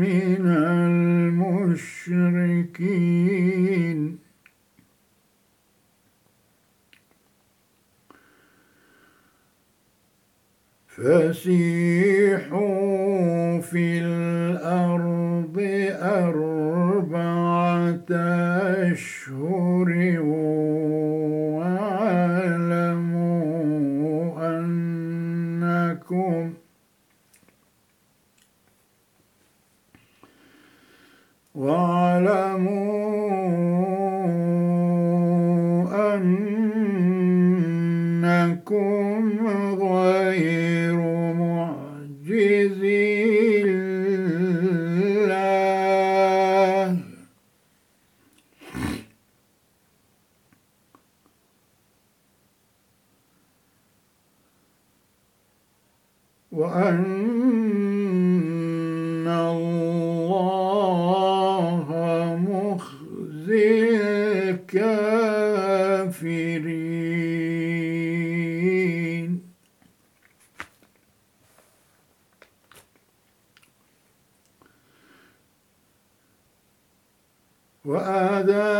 من المشركين. فسيحوا في الأرض أربعة أشهر. وأذان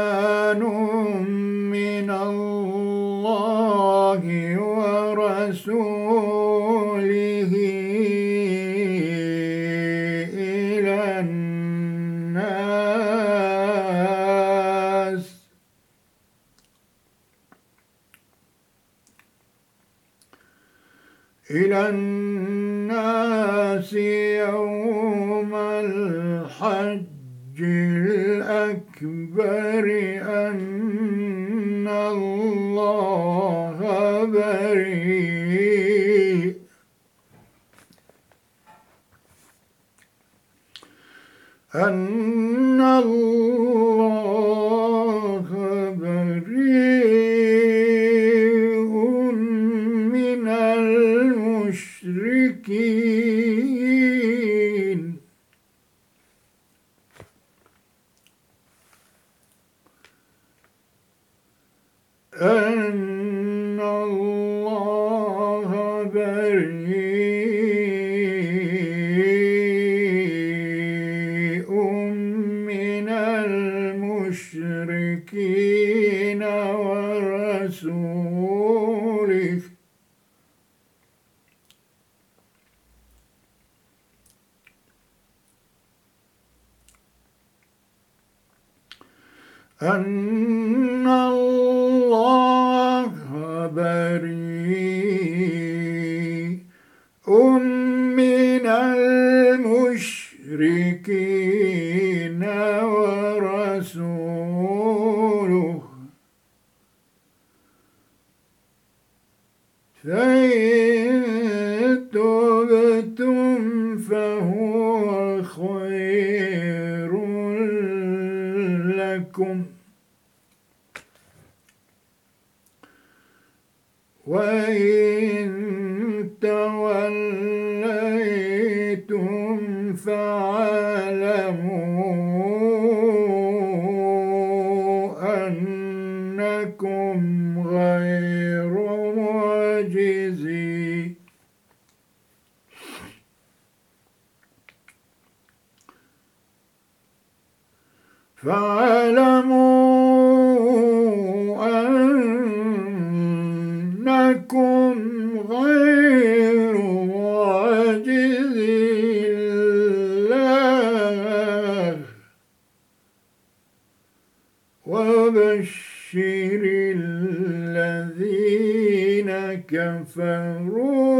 ورسوله فإن تبتم فهو خير لكم. وإن توليتم فاعلموا أنكم غير معجزي فاعلموا أنكم غير معجزي الله. وبشر الذين كفروا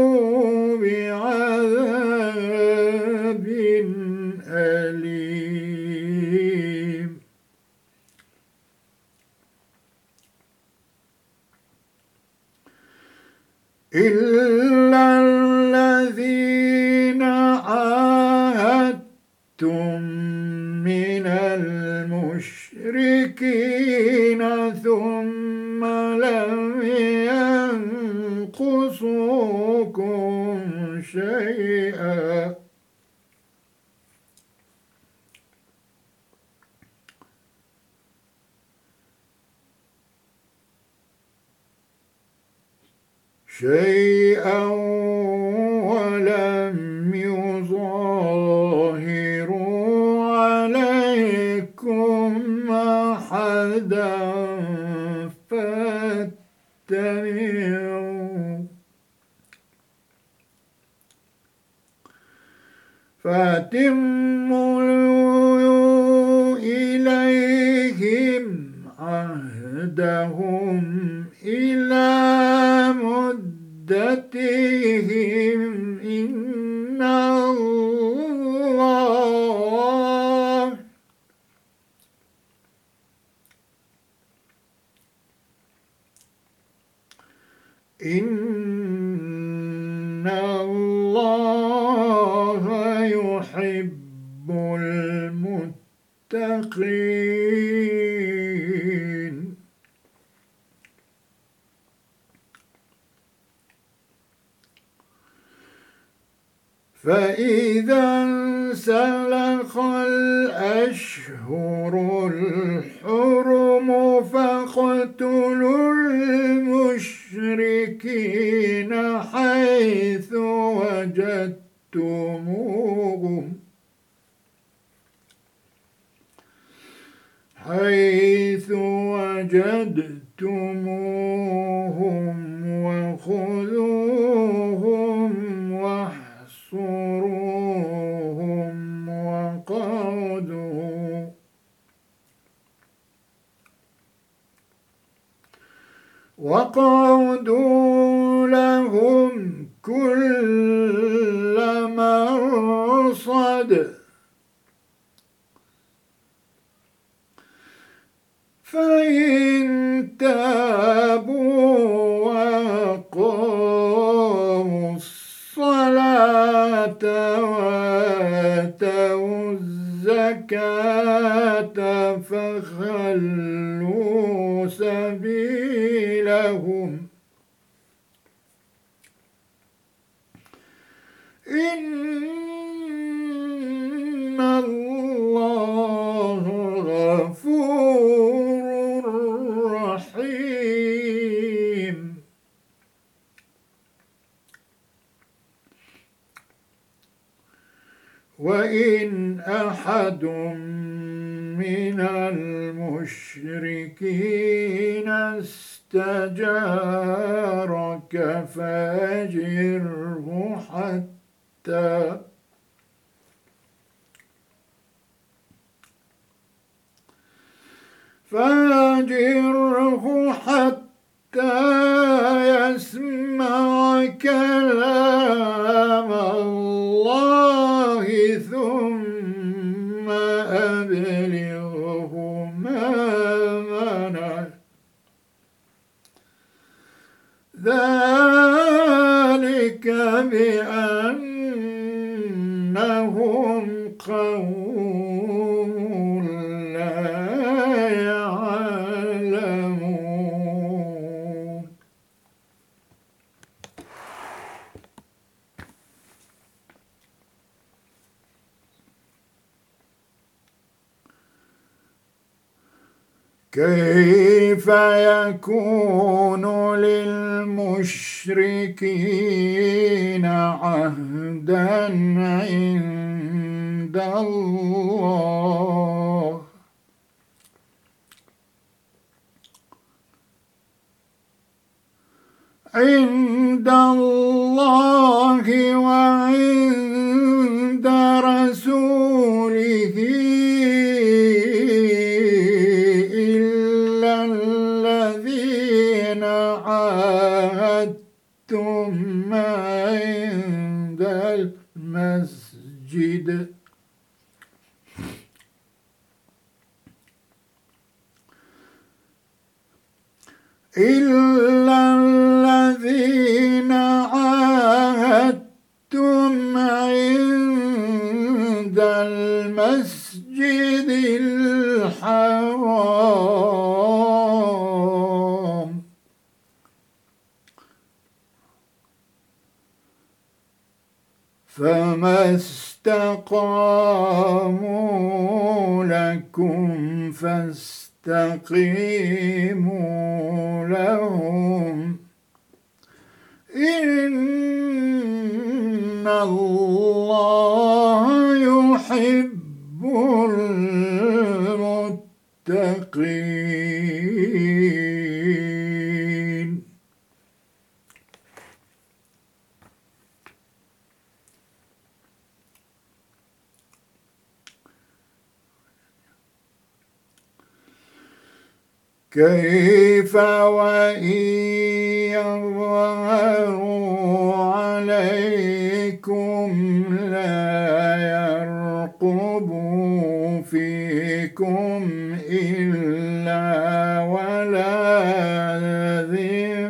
شيئا. شيئا ولم يظاهروا عليكم أحدا فاتبعوا فاتموا إليهم عهدهم إلى عدتهم إن الله إن المتقين فإذا انسلخ الأشهر الحرم فاقتلوا المشركين حيث وجدتموهم. حيث وجدتموهم وخذوهم واحصروهم وقعدوا وقعدوا لهم كل فإن تابوا أحد من المشركين استجارك فأجره حتى فاجره حتى يسمع كلام استقاموا لكم فاستقيموا لهم. إن الله يحب كيف وإن يظهروا عليكم لا يرقبوا فيكم إلا ولا ذمة.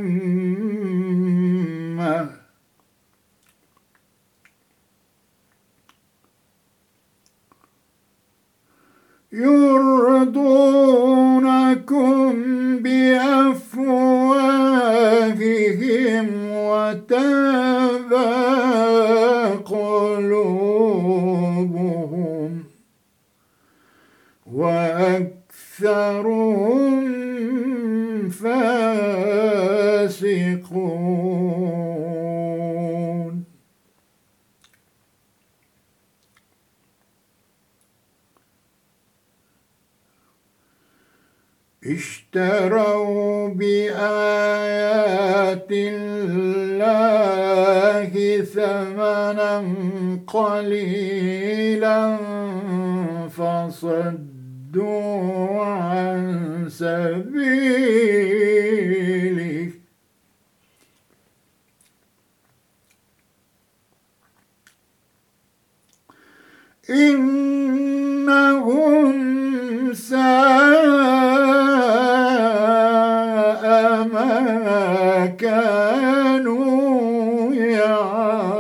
يرضونكم بأفواههم وتابى قلوبهم وأكثرهم اشتروا بآيات الله ثمنا قليلا فصدوا عن سبيله. إنهم ساء كانوا يعملون.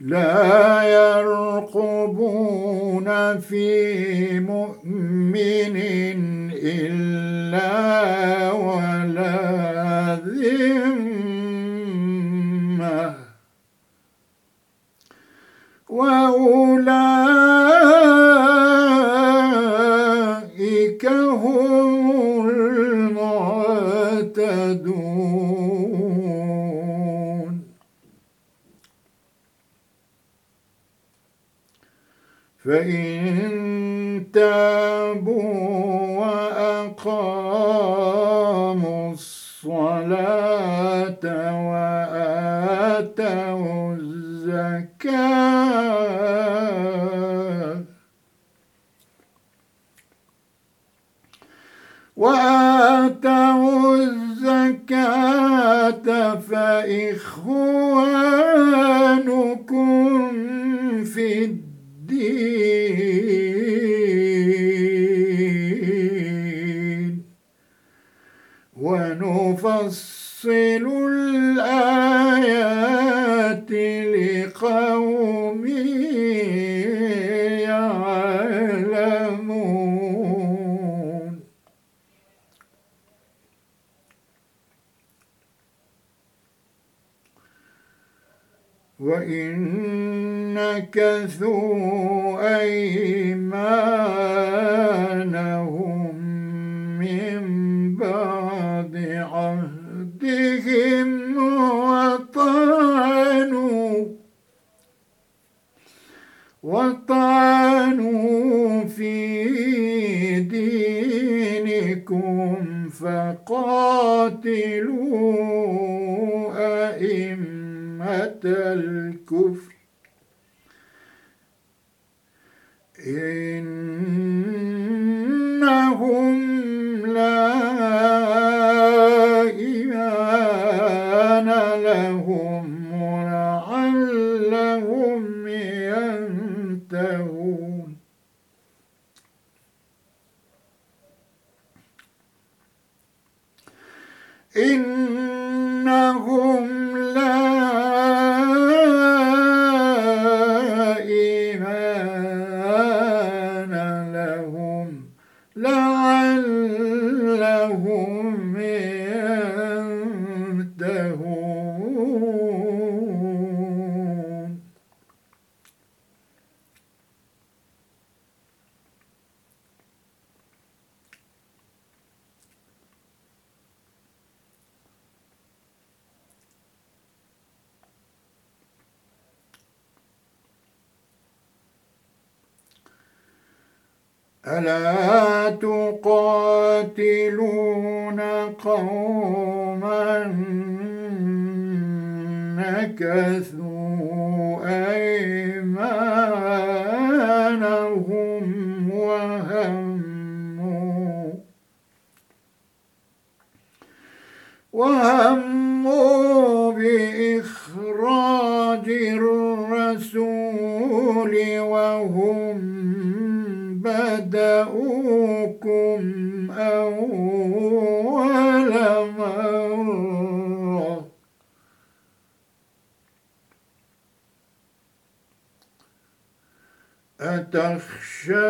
لا يرقبون في مؤمن إلا ولا وأولئك هم المعتدون فإن تابوا وأقاموا الصلاة وآتوا الزكاة وآتوا الزكاة فإخوانكم في الدين. ونفصل وإن نكثوا أيمانهم من بعد عهدهم وطعنوا وطعنوا في دينكم فقاتلوا الكفر. إنهم لا إيمان لهم ولعلهم ينتهون. إنهم وهموا بإخراج الرسول وهم بدأوكم أول مرة. أتخشونهم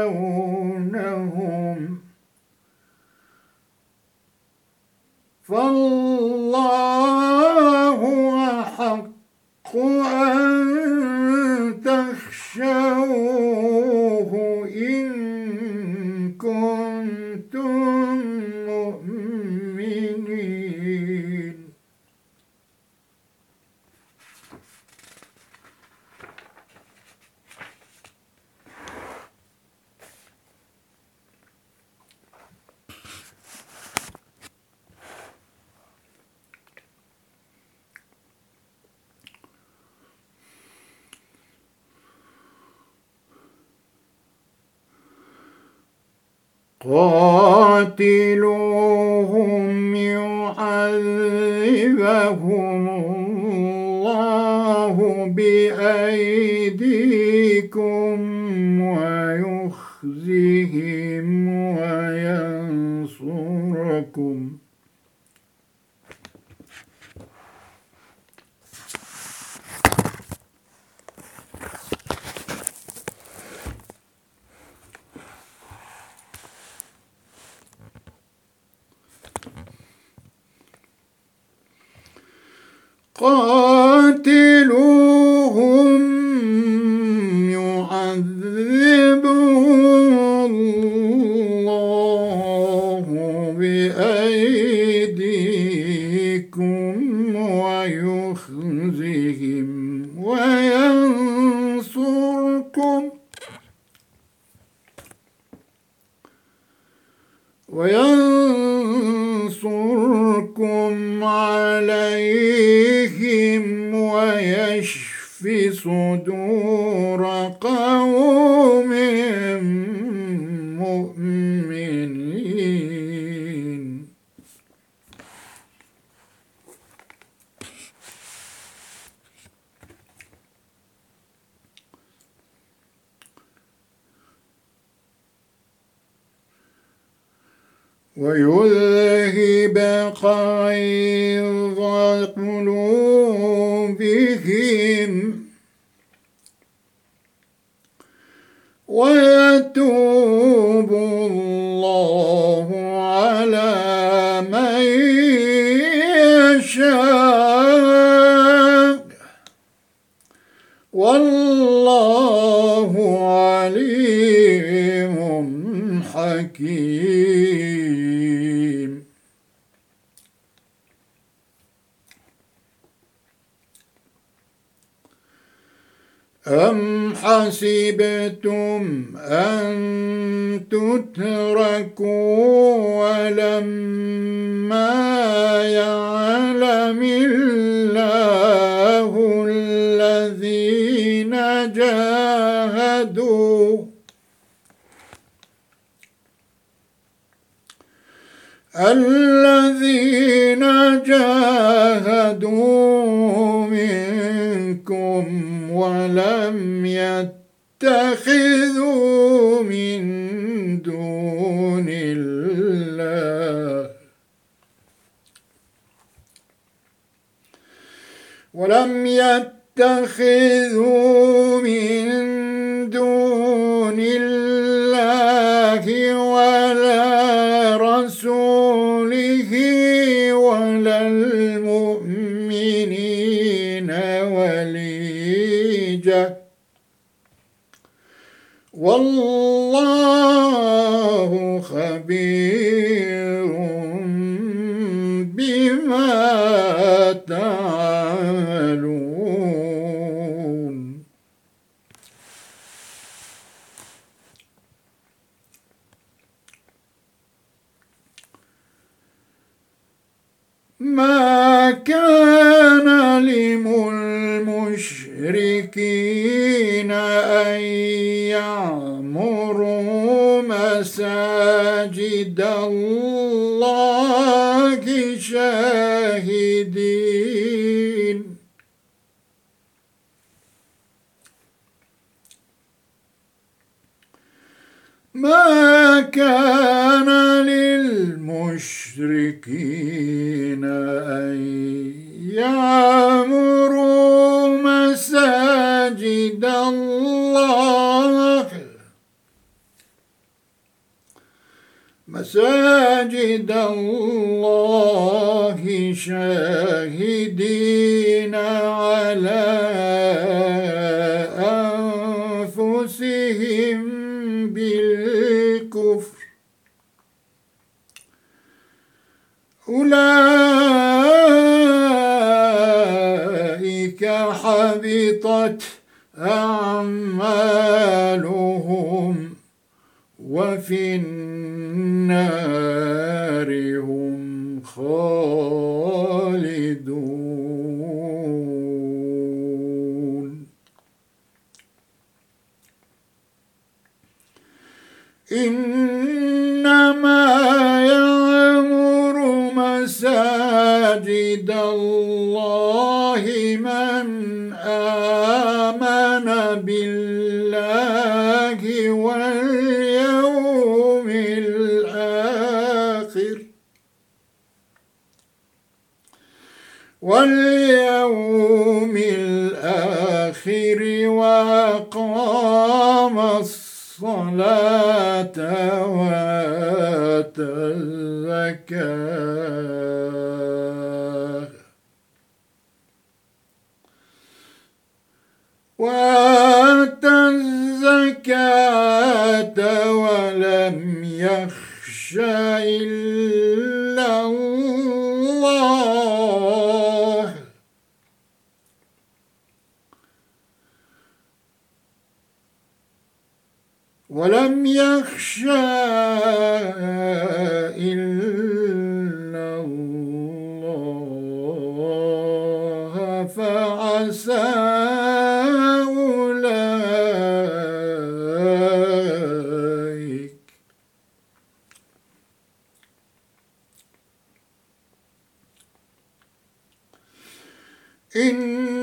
فالله أحق أن تخشوه قاتلوهم ويذهب غيظ قلوبهم. ويتوب الله على من يشاء. والله عليم حكيم. أم حسبتم أن تتركوا ولما يعلم الله الذين جاهدوا الذين ما كان للمشركين أن يعمروا مساجد الله شاهدين. ما كان للمشركين يعمروا مساجد الله. مساجد الله شاهدين على أنفسهم بالكفر. أولئك حبطت أعمالهم وفي النار هم خالدون. إنما يعمر مساجد الله من آمن بالله واليوم الآخر واليوم الآخر وأقام الصلاة وآتى الزكاة وآتى الزكاة ولم يخش إلا الله. ولم يخش إلا إنما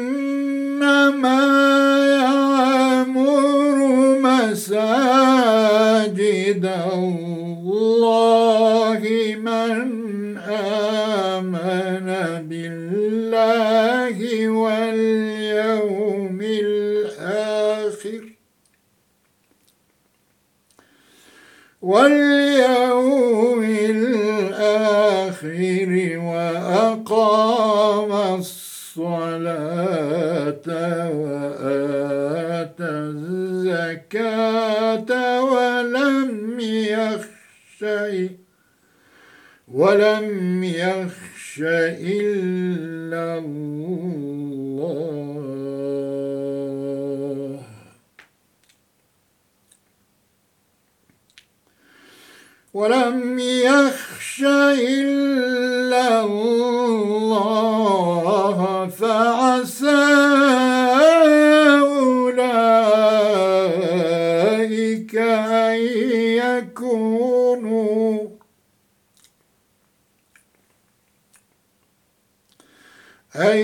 أن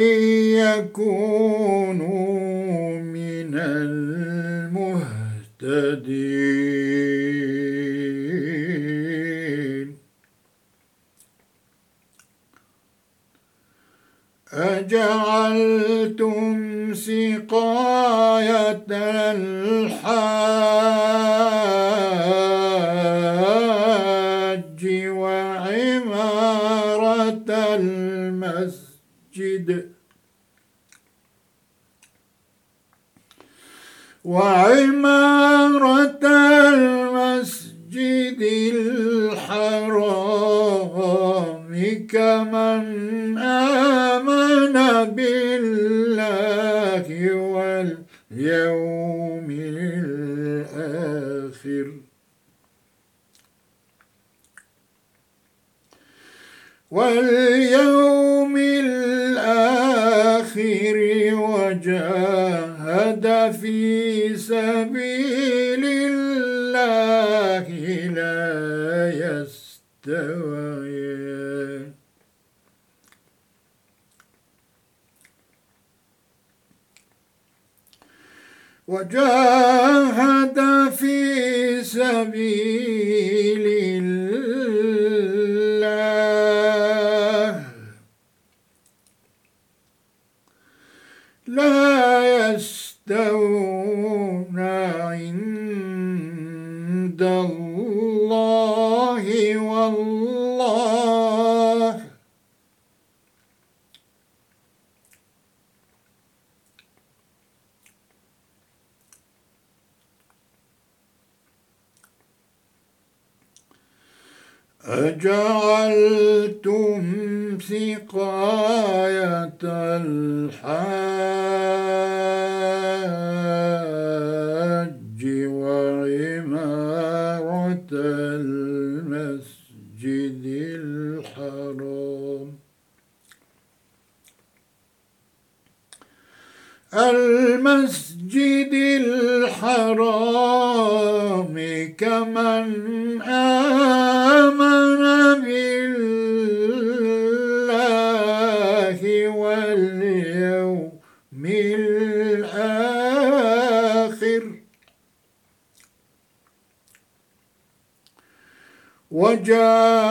يكونوا من المهتدين. أجعلتم سقاية الحاج المسجد وعمارة الله والله. أجعلتم سقاية الحاج وعمارة المسجد الحرام المسجد الحرام كمن آمن بالله واليوم الآخر. وجاهد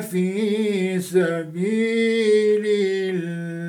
في سبيل الله